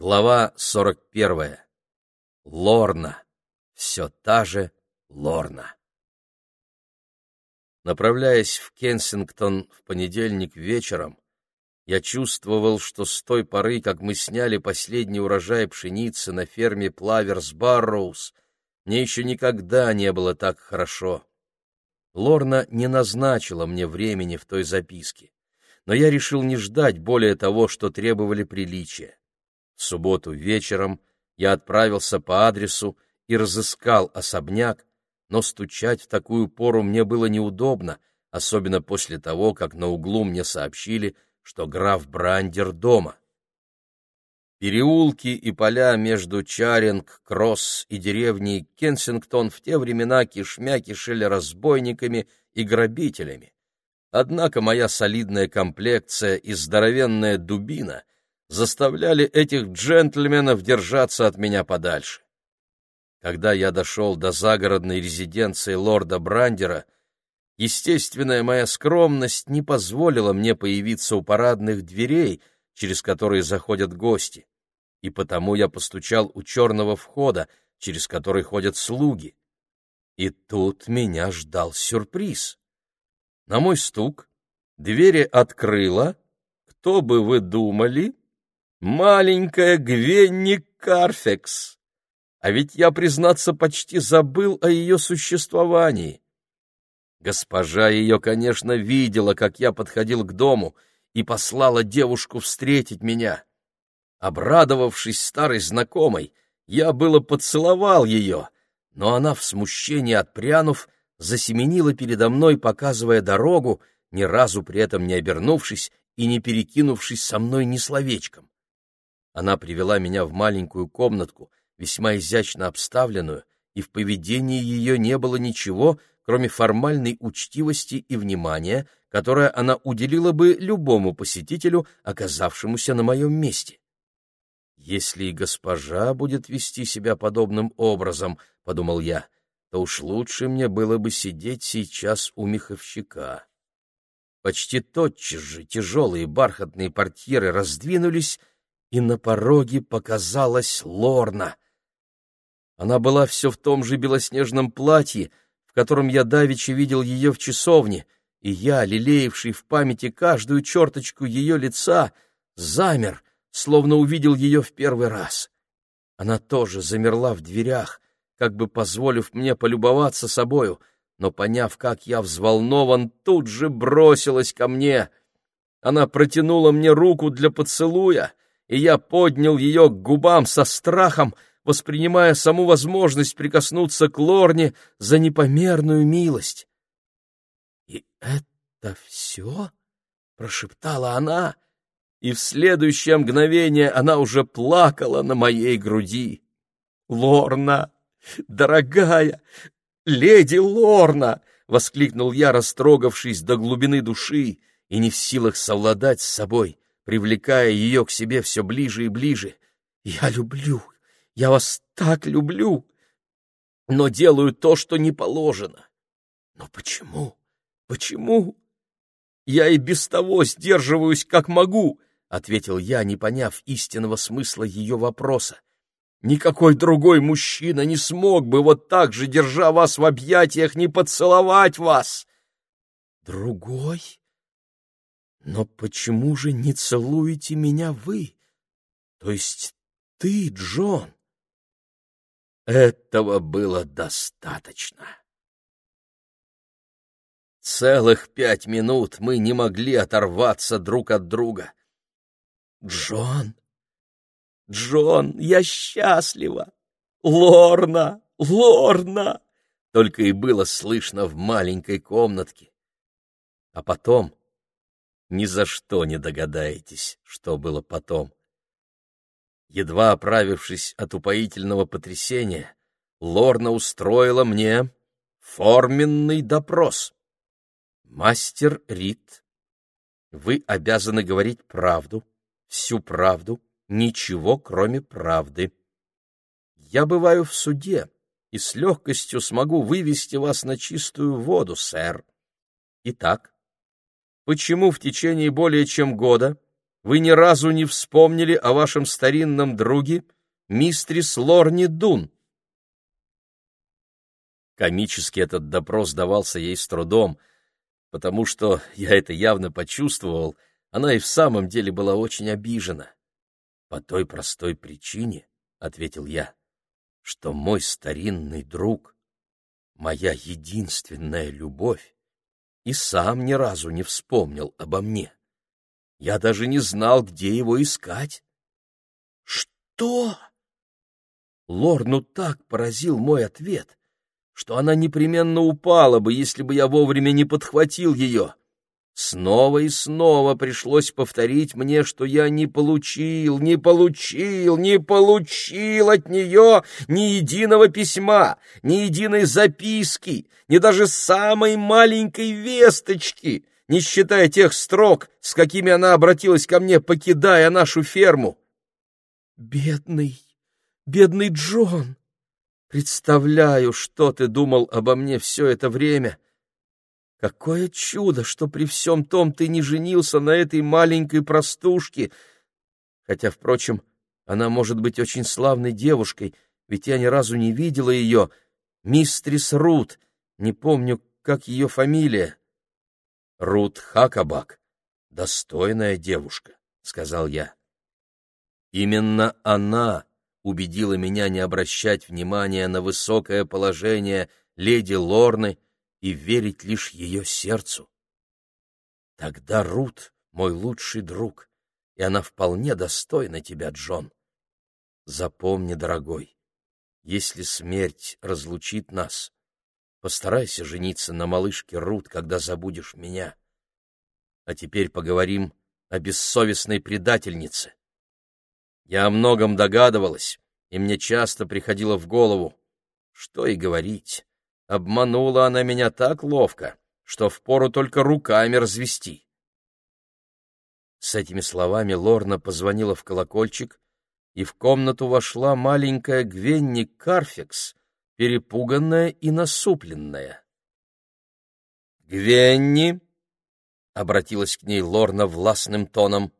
Глава 41. Лорна. Все та же Лорна. Направляясь в Кенсингтон в понедельник вечером, я чувствовал, что с той поры, как мы сняли последний урожай пшеницы на ферме Плаверс Барроуз, мне еще никогда не было так хорошо. Лорна не назначила мне времени в той записке, но я решил не ждать более того, что требовали приличия. В субботу вечером я отправился по адресу и разыскал особняк, но стучать в такую пору мне было неудобно, особенно после того, как на углу мне сообщили, что граф Брандер дома. Переулки и поля между Чаринг, Кросс и деревней Кенсингтон в те времена кишмя кишели разбойниками и грабителями. Однако моя солидная комплекция и здоровенная дубина заставляли этих джентльменов держаться от меня подальше. Когда я дошел до загородной резиденции лорда Брандера, естественная моя скромность не позволила мне появиться у парадных дверей, через которые заходят гости, и потому я постучал у черного входа, через который ходят слуги. И тут меня ждал сюрприз. На мой стук двери открыла, кто бы вы думали, Маленькая Гвенни Карфекс. А ведь я, признаться, почти забыл о ее существовании. Госпожа ее, конечно, видела, как я подходил к дому, и послала девушку встретить меня. Обрадовавшись старой знакомой, я было поцеловал ее, но она, в смущении отпрянув, засеменила передо мной, показывая дорогу, ни разу при этом не обернувшись и не перекинувшись со мной ни словечком. Она привела меня в маленькую комнатку, весьма изящно обставленную, и в поведении ее не было ничего, кроме формальной учтивости и внимания, которое она уделила бы любому посетителю, оказавшемуся на моем месте. «Если и госпожа будет вести себя подобным образом, — подумал я, — то уж лучше мне было бы сидеть сейчас у меховщика». Почти тотчас же тяжелые бархатные портьеры раздвинулись, и на пороге показалась Лорна. Она была все в том же белоснежном платье, в котором я давеча видел ее в часовне, и я, лелеявший в памяти каждую черточку ее лица, замер, словно увидел ее в первый раз. Она тоже замерла в дверях, как бы позволив мне полюбоваться собою, но, поняв, как я взволнован, тут же бросилась ко мне. Она протянула мне руку для поцелуя, и я поднял ее к губам со страхом, воспринимая саму возможность прикоснуться к Лорне за непомерную милость. — И это все? — прошептала она, и в следующее мгновение она уже плакала на моей груди. — Лорна, дорогая, леди Лорна! — воскликнул я, растрогавшись до глубины души и не в силах совладать с собой привлекая ее к себе все ближе и ближе. «Я люблю, я вас так люблю, но делаю то, что не положено. Но почему? Почему? Я и без того сдерживаюсь, как могу», — ответил я, не поняв истинного смысла ее вопроса. Никакой другой мужчина не смог бы вот так же, держа вас в объятиях, не поцеловать вас. Другой? Но почему же не целуете меня вы? То есть ты, Джон? Этого было достаточно. Целых пять минут мы не могли оторваться друг от друга. Джон, Джон, я счастлива! Лорна, Лорна! Только и было слышно в маленькой комнатке. А потом ни за что не догадаетесь, что было потом. Едва оправившись от упоительного потрясения, Лорна устроила мне форменный допрос. «Мастер Рид, вы обязаны говорить правду, всю правду, ничего, кроме правды. Я бываю в суде и с легкостью смогу вывести вас на чистую воду, сэр. Итак, почему в течение более чем года вы ни разу не вспомнили о вашем старинном друге, мистрис Лорни Дун. Комически этот допрос давался ей с трудом, потому что, я это явно почувствовал, она и в самом деле была очень обижена. «По той простой причине», — ответил я, — «что мой старинный друг, моя единственная любовь, и сам ни разу не вспомнил обо мне. Я даже не знал, где его искать». «Что?» Лорну так поразил мой ответ, что она непременно упала бы, если бы я вовремя не подхватил ее. Снова и снова пришлось повторить мне, что я не получил, не получил, не получил от нее ни единого письма, ни единой записки, ни даже самой маленькой весточки, не считая тех строк, с какими она обратилась ко мне, покидая нашу ферму. «Бедный, бедный Джон! Представляю, что ты думал обо мне все это время!» Какое чудо, что при всем том ты не женился на этой маленькой простушке! Хотя, впрочем, она может быть очень славной девушкой, ведь я ни разу не видела ее. Мистрис Рут, не помню, как ее фамилия. Рут Хакабак, достойная девушка, — сказал я. Именно она убедила меня не обращать внимания на высокое положение леди Лорны, и верить лишь ее сердцу. Тогда Рут — мой лучший друг, и она вполне достойна тебя, Джон. Запомни, дорогой, если смерть разлучит нас, постарайся жениться на малышке Рут, когда забудешь меня. А теперь поговорим о бессовестной предательнице. Я о многом догадывалась, и мне часто приходило в голову, что и говорить. Обманула она меня так ловко, что впору только руками развести. С этими словами Лорна позвонила в колокольчик, и в комнату вошла маленькая Гвенни Карфикс, перепуганная и насупленная. «Гвенни!» — обратилась к ней Лорна властным тоном.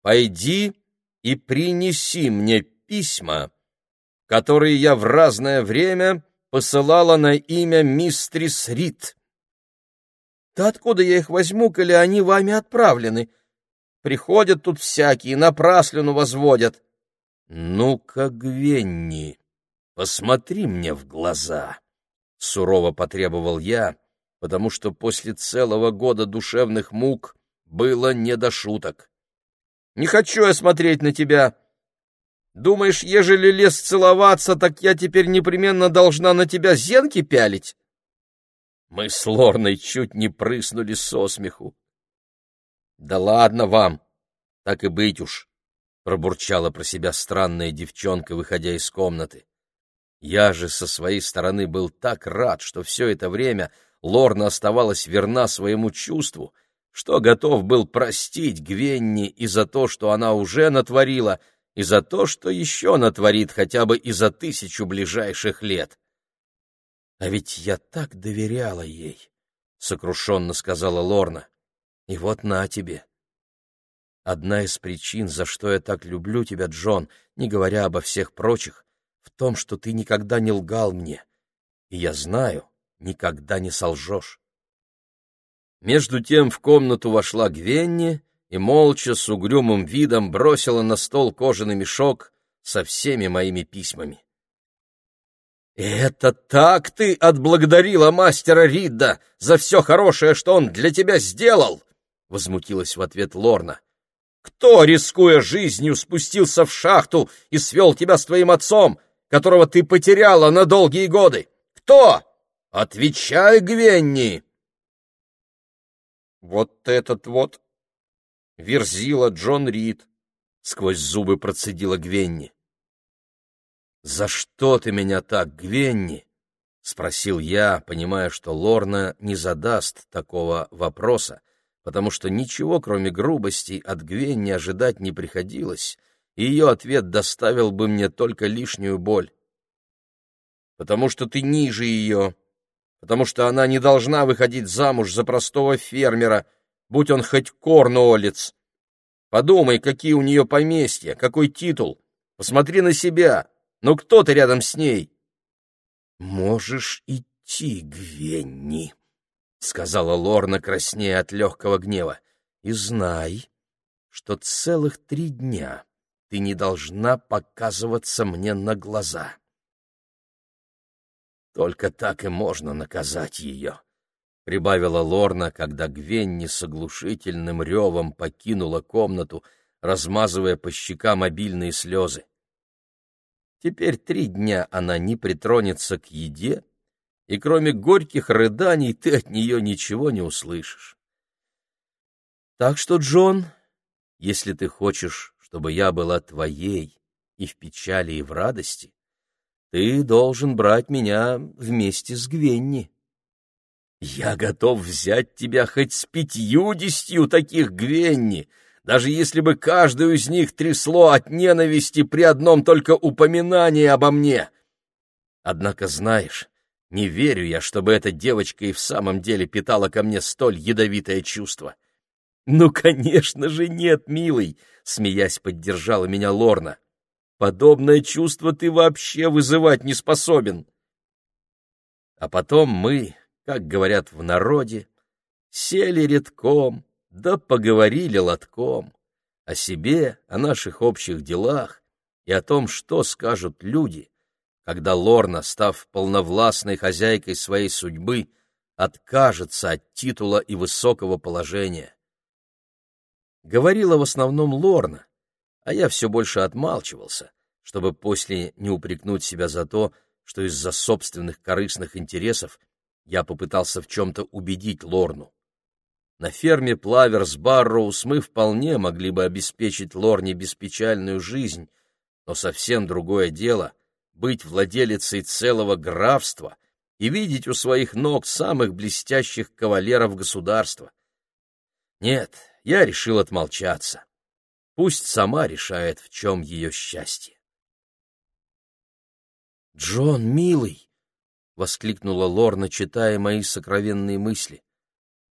«Пойди и принеси мне письма, которые я в разное время посылала на имя мистрис Рид. Да откуда я их возьму, коли они вами отправлены? Приходят тут всякие, напраслину возводят. Ну-ка, Гвенни, посмотри мне в глаза, — сурово потребовал я, потому что после целого года душевных мук было не до шуток. Не хочу я смотреть на тебя, — Думаешь, ежели лез целоваться, так я теперь непременно должна на тебя зенки пялить? Мы с Лорной чуть не прыснули со смеху. Да ладно вам, так и быть уж, пробурчала про себя странная девчонка, выходя из комнаты. Я же со своей стороны был так рад, что все это время Лорна оставалась верна своему чувству, что готов был простить Гвенни и за то, что она уже натворила — и за то, что еще натворит хотя бы и за тысячу ближайших лет. — А ведь я так доверяла ей, — сокрушенно сказала Лорна. — И вот на тебе. Одна из причин, за что я так люблю тебя, Джон, не говоря обо всех прочих, в том, что ты никогда не лгал мне, и я знаю, никогда не солжешь. Между тем в комнату вошла Гвенни и молча с угрюмым видом бросила на стол кожаный мешок со всеми моими письмами. «Это так ты отблагодарила мастера Ридда за все хорошее, что он для тебя сделал!» — возмутилась в ответ Лорна. «Кто, рискуя жизнью, спустился в шахту и свел тебя с твоим отцом, которого ты потеряла на долгие годы? Кто? Отвечай, Гвенни!» «Вот этот вот Верзила Джон Рид, — сквозь зубы процедила Гвенни. — За что ты меня так, Гвенни? — спросил я, понимая, что Лорна не задаст такого вопроса, потому что ничего, кроме грубости, от Гвенни ожидать не приходилось, и ее ответ доставил бы мне только лишнюю боль. — Потому что ты ниже ее, потому что она не должна выходить замуж за простого фермера, будь он хоть корнуолец. Подумай, какие у нее поместья, какой титул. Посмотри на себя. Ну кто ты рядом с ней? Можешь идти, Гвенни, — сказала Лорна, краснея от легкого гнева, — и знай, что целых три дня ты не должна показываться мне на глаза. Только так и можно наказать ее, — прибавила Лорна, когда Гвенни с оглушительным ревом покинула комнату, размазывая по щекам обильные слезы. Теперь три дня она не притронется к еде, и кроме горьких рыданий ты от нее ничего не услышишь. Так что, Джон, если ты хочешь, чтобы я была твоей и в печали, и в радости, ты должен брать меня вместе с Гвенни. Я готов взять тебя хоть с пятьюдесятью таких Гвенни, даже если бы каждую из них трясло от ненависти при одном только упоминании обо мне. Однако, знаешь, не верю я, чтобы эта девочка и в самом деле питала ко мне столь ядовитое чувство. Ну, конечно же, нет, милый, смеясь, поддержала меня Лорна. Подобное чувство ты вообще вызывать не способен. А потом мы, как говорят в народе, сели редком, да поговорили лотком о себе, о наших общих делах и о том, что скажут люди, когда Лорна, став полновластной хозяйкой своей судьбы, откажется от титула и высокого положения. Говорила в основном Лорна, а я все больше отмалчивался, чтобы после не упрекнуть себя за то, что из-за собственных корыстных интересов я попытался в чем-то убедить Лорну. На ферме Плаверс Барроуз мы вполне могли бы обеспечить Лорне беспечальную жизнь, но совсем другое дело — быть владелицей целого графства и видеть у своих ног самых блестящих кавалеров государства. Нет, я решил отмолчаться. Пусть сама решает, в чем ее счастье. «Джон, милый!» — воскликнула Лорна, читая мои сокровенные мысли.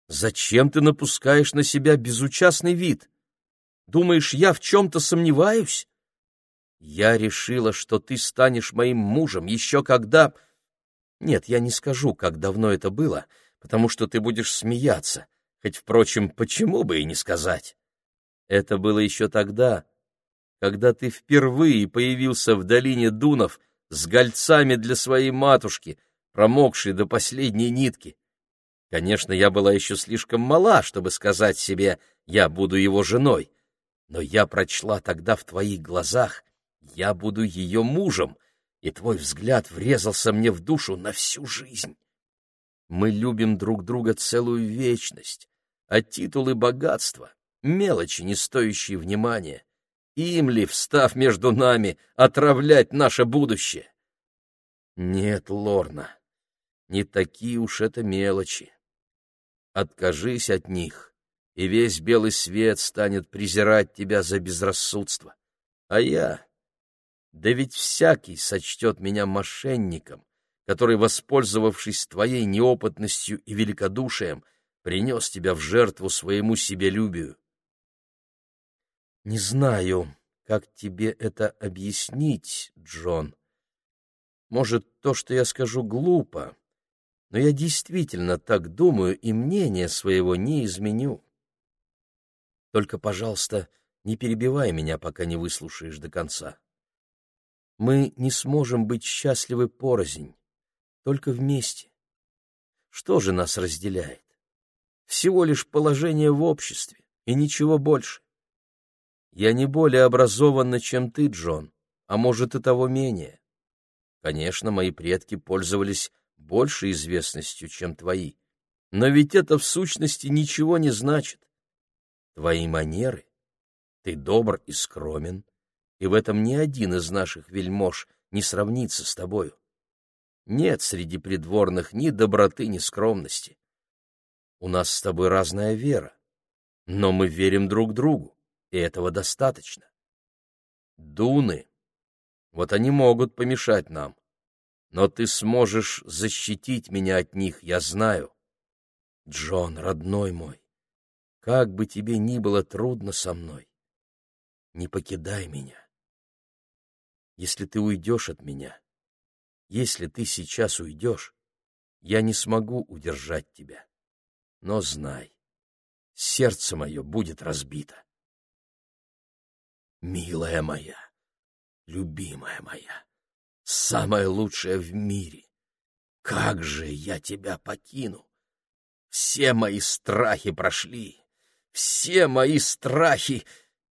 Зачем ты напускаешь на себя безучастный вид? Думаешь, я в чем-то сомневаюсь? Я решила, что ты станешь моим мужем еще когда... Нет, я не скажу, как давно это было, потому что ты будешь смеяться, хоть, впрочем, почему бы и не сказать. Это было еще тогда, когда ты впервые появился в долине Дунов с гольцами для своей матушки, промокшей до последней нитки. Конечно, я была еще слишком мала, чтобы сказать себе «я буду его женой», но я прочла тогда в твоих глазах «я буду ее мужем», и твой взгляд врезался мне в душу на всю жизнь. Мы любим друг друга целую вечность, а титулы богатства — мелочи, не стоящие внимания. Им ли, встав между нами, отравлять наше будущее? Нет, Лорна, не такие уж это мелочи. Откажись от них, и весь белый свет станет презирать тебя за безрассудство. А я... Да ведь всякий сочтет меня мошенником, который, воспользовавшись твоей неопытностью и великодушием, принес тебя в жертву своему себелюбию. Не знаю, как тебе это объяснить, Джон. Может, то, что я скажу, глупо, но я действительно так думаю и мнение своего не изменю. Только, пожалуйста, не перебивай меня, пока не выслушаешь до конца. Мы не сможем быть счастливы порознь, только вместе. Что же нас разделяет? Всего лишь положение в обществе, и ничего больше. Я не более образованна, чем ты, Джон, а может и того менее. Конечно, мои предки пользовались большей известностью, чем твои. Но ведь это в сущности ничего не значит. Твои манеры, ты добр и скромен, и в этом ни один из наших вельмож не сравнится с тобою. Нет среди придворных ни доброты, ни скромности. У нас с тобой разная вера, но мы верим друг другу, и этого достаточно. Дуны, вот они могут помешать нам, но ты сможешь защитить меня от них, я знаю. Джон, родной мой, как бы тебе ни было трудно со мной, не покидай меня. Если ты уйдешь от меня, если ты сейчас уйдешь, я не смогу удержать тебя. Но знай, сердце мое будет разбито. Милая моя, любимая моя, самая лучшая в мире, как же я тебя покину? Все мои страхи прошли, все мои страхи,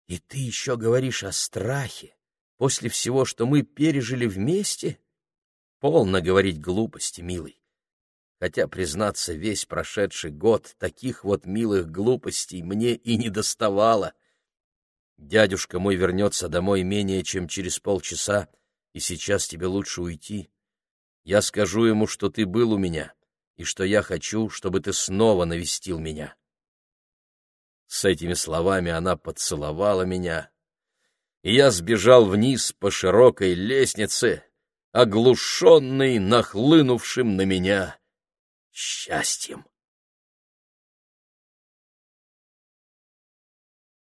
и ты еще говоришь о страхе после всего, что мы пережили вместе? Полно говорить глупости, милый. Хотя, признаться, весь прошедший год таких вот милых глупостей мне и не доставало. Дядюшка мой вернется домой менее чем через полчаса, и сейчас тебе лучше уйти. Я скажу ему, что ты был у меня, и что я хочу, чтобы ты снова навестил меня. С этими словами она поцеловала меня, и я сбежал вниз по широкой лестнице, оглушенный нахлынувшим на меня счастьем.